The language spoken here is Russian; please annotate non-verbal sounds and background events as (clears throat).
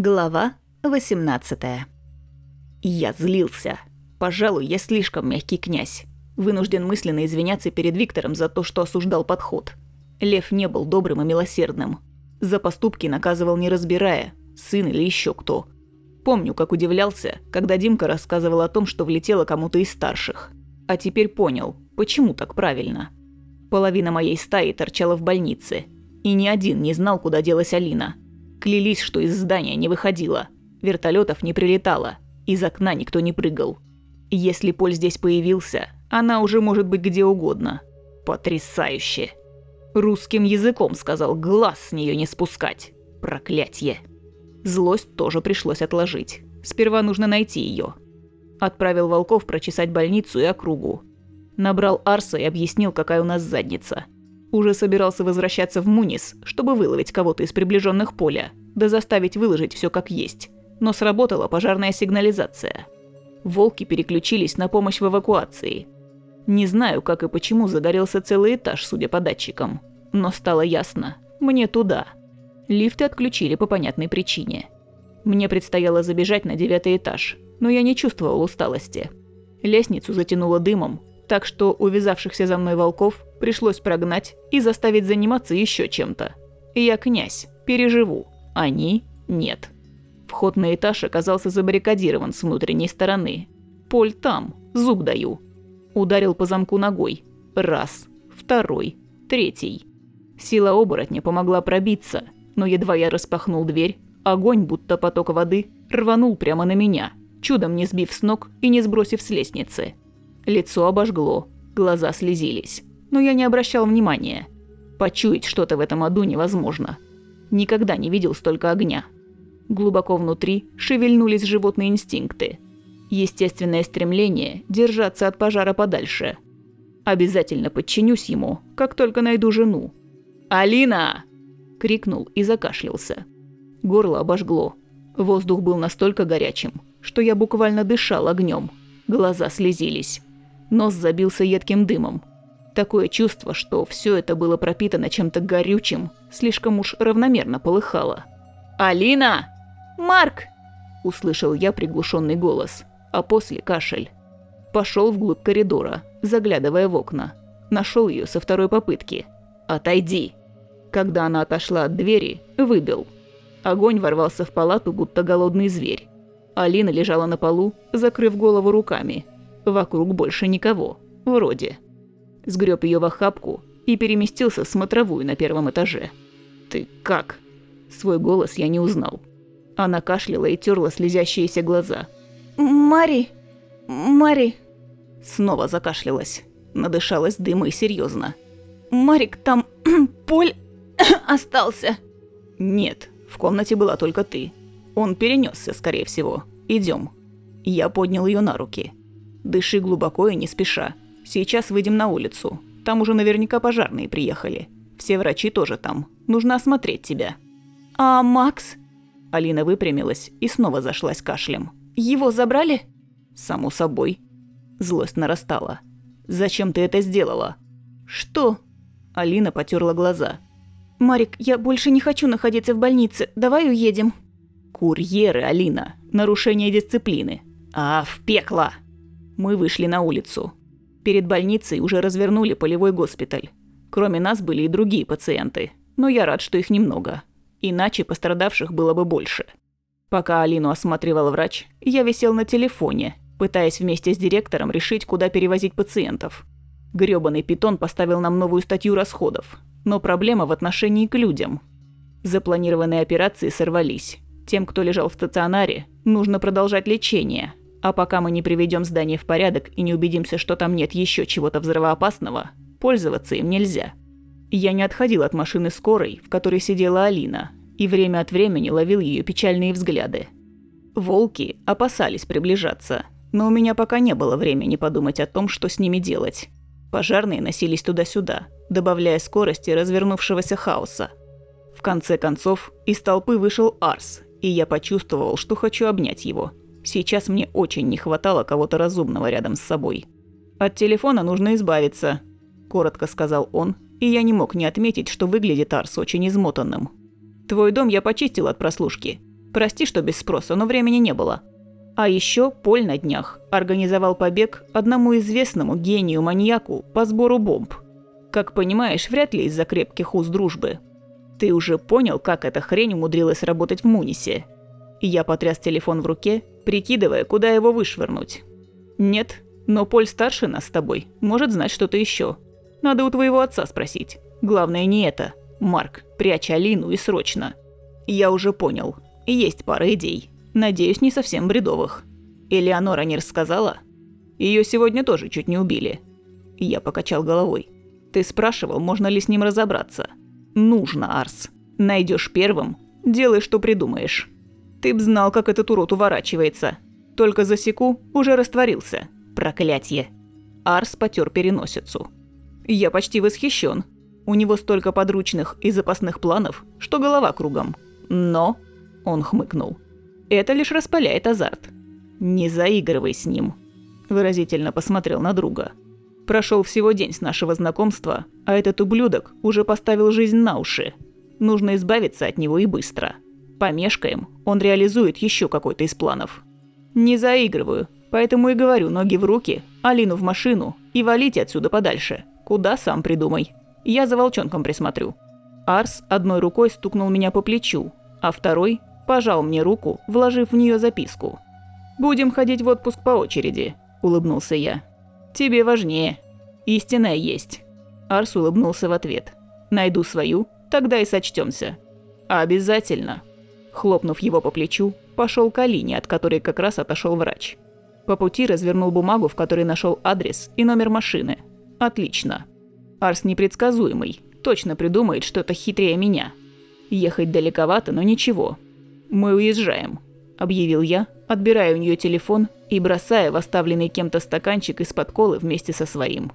Глава 18 Я злился. Пожалуй, я слишком мягкий князь. Вынужден мысленно извиняться перед Виктором за то, что осуждал подход. Лев не был добрым и милосердным. За поступки наказывал не разбирая, сын или еще кто. Помню, как удивлялся, когда Димка рассказывал о том, что влетело кому-то из старших. А теперь понял, почему так правильно. Половина моей стаи торчала в больнице. И ни один не знал, куда делась Алина – Клялись, что из здания не выходила. Вертолетов не прилетало. Из окна никто не прыгал. Если Поль здесь появился, она уже может быть где угодно. Потрясающе. Русским языком сказал глаз с нее не спускать. Проклятье. Злость тоже пришлось отложить. Сперва нужно найти ее. Отправил волков прочесать больницу и округу. Набрал Арса и объяснил, какая у нас задница – уже собирался возвращаться в Мунис, чтобы выловить кого-то из приближенных поля, да заставить выложить все как есть. Но сработала пожарная сигнализация. Волки переключились на помощь в эвакуации. Не знаю, как и почему загорелся целый этаж, судя по датчикам. Но стало ясно – мне туда. Лифты отключили по понятной причине. Мне предстояло забежать на девятый этаж, но я не чувствовал усталости. Лестницу затянуло дымом, так что увязавшихся за мной волков пришлось прогнать и заставить заниматься еще чем-то. Я князь, переживу, они – нет. Вход на этаж оказался забаррикадирован с внутренней стороны. Поль там, зуб даю. Ударил по замку ногой. Раз, второй, третий. Сила оборотня помогла пробиться, но едва я распахнул дверь, огонь, будто поток воды, рванул прямо на меня, чудом не сбив с ног и не сбросив с лестницы. Лицо обожгло, глаза слезились. Но я не обращал внимания. Почуять что-то в этом аду невозможно. Никогда не видел столько огня. Глубоко внутри шевельнулись животные инстинкты. Естественное стремление держаться от пожара подальше. Обязательно подчинюсь ему, как только найду жену. «Алина!» – крикнул и закашлялся. Горло обожгло. Воздух был настолько горячим, что я буквально дышал огнем. Глаза слезились. Нос забился едким дымом. Такое чувство, что все это было пропитано чем-то горючим, слишком уж равномерно полыхало. «Алина! Марк!» – услышал я приглушенный голос, а после кашель. Пошел вглубь коридора, заглядывая в окна. Нашел ее со второй попытки. «Отойди!» Когда она отошла от двери, выбил. Огонь ворвался в палату, будто голодный зверь. Алина лежала на полу, закрыв голову руками – Вокруг больше никого. Вроде. Сгреб ее в охапку и переместился в смотровую на первом этаже. «Ты как?» Свой голос я не узнал. Она кашляла и терла слезящиеся глаза. «Мари! Мари!» Снова закашлялась. Надышалась дыма и серьезно. «Марик, там (clears throat) Поль (clears throat) остался!» «Нет, в комнате была только ты. Он перенесся, скорее всего. Идем. Я поднял ее на руки. Дыши глубоко и не спеша. Сейчас выйдем на улицу. Там уже наверняка пожарные приехали. Все врачи тоже там. Нужно осмотреть тебя». «А Макс?» Алина выпрямилась и снова зашлась кашлем. «Его забрали?» «Само собой». Злость нарастала. «Зачем ты это сделала?» «Что?» Алина потерла глаза. «Марик, я больше не хочу находиться в больнице. Давай уедем». «Курьеры, Алина. Нарушение дисциплины. А, в пекло!» Мы вышли на улицу. Перед больницей уже развернули полевой госпиталь. Кроме нас были и другие пациенты, но я рад, что их немного. Иначе пострадавших было бы больше. Пока Алину осматривал врач, я висел на телефоне, пытаясь вместе с директором решить, куда перевозить пациентов. Грёбаный питон поставил нам новую статью расходов, но проблема в отношении к людям. Запланированные операции сорвались. Тем, кто лежал в стационаре, нужно продолжать лечение, а пока мы не приведем здание в порядок и не убедимся, что там нет еще чего-то взрывоопасного, пользоваться им нельзя. Я не отходил от машины скорой, в которой сидела Алина, и время от времени ловил ее печальные взгляды. Волки опасались приближаться, но у меня пока не было времени подумать о том, что с ними делать. Пожарные носились туда-сюда, добавляя скорости развернувшегося хаоса. В конце концов, из толпы вышел Арс, и я почувствовал, что хочу обнять его – Сейчас мне очень не хватало кого-то разумного рядом с собой. «От телефона нужно избавиться», – коротко сказал он, и я не мог не отметить, что выглядит Арс очень измотанным. «Твой дом я почистил от прослушки. Прости, что без спроса, но времени не было. А еще Поль на днях организовал побег одному известному гению-маньяку по сбору бомб. Как понимаешь, вряд ли из-за крепких уз дружбы. Ты уже понял, как эта хрень умудрилась работать в Мунисе? Я потряс телефон в руке, прикидывая, куда его вышвырнуть. Нет, но Поль старше нас с тобой, может знать что-то еще. Надо у твоего отца спросить. Главное не это. Марк, прячь Алину и срочно. Я уже понял. Есть пара идей. Надеюсь, не совсем бредовых. Элеонора не рассказала? Ее сегодня тоже чуть не убили. Я покачал головой. Ты спрашивал, можно ли с ним разобраться. Нужно, Арс. Найдешь первым, делай, что придумаешь. Ты б знал, как этот урод уворачивается. Только за секу уже растворился. Проклятье. Арс потер переносицу. Я почти восхищен. У него столько подручных и запасных планов, что голова кругом. Но, он хмыкнул, это лишь распаляет азарт. Не заигрывай с ним. Выразительно посмотрел на друга. Прошел всего день с нашего знакомства, а этот ублюдок уже поставил жизнь на уши. Нужно избавиться от него и быстро. Помешкаем, он реализует еще какой-то из планов. Не заигрываю, поэтому и говорю ноги в руки, Алину в машину и валите отсюда подальше. Куда сам придумай. Я за волчонком присмотрю. Арс одной рукой стукнул меня по плечу, а второй пожал мне руку, вложив в нее записку. «Будем ходить в отпуск по очереди», – улыбнулся я. «Тебе важнее. Истинная есть». Арс улыбнулся в ответ. «Найду свою, тогда и сочтемся. «Обязательно». Хлопнув его по плечу, пошел к Алине, от которой как раз отошел врач. По пути развернул бумагу, в которой нашел адрес и номер машины. Отлично. Арс непредсказуемый, точно придумает что-то хитрее меня. Ехать далековато, но ничего. Мы уезжаем, объявил я, отбирая у нее телефон и бросая в оставленный кем-то стаканчик из-под колы вместе со своим.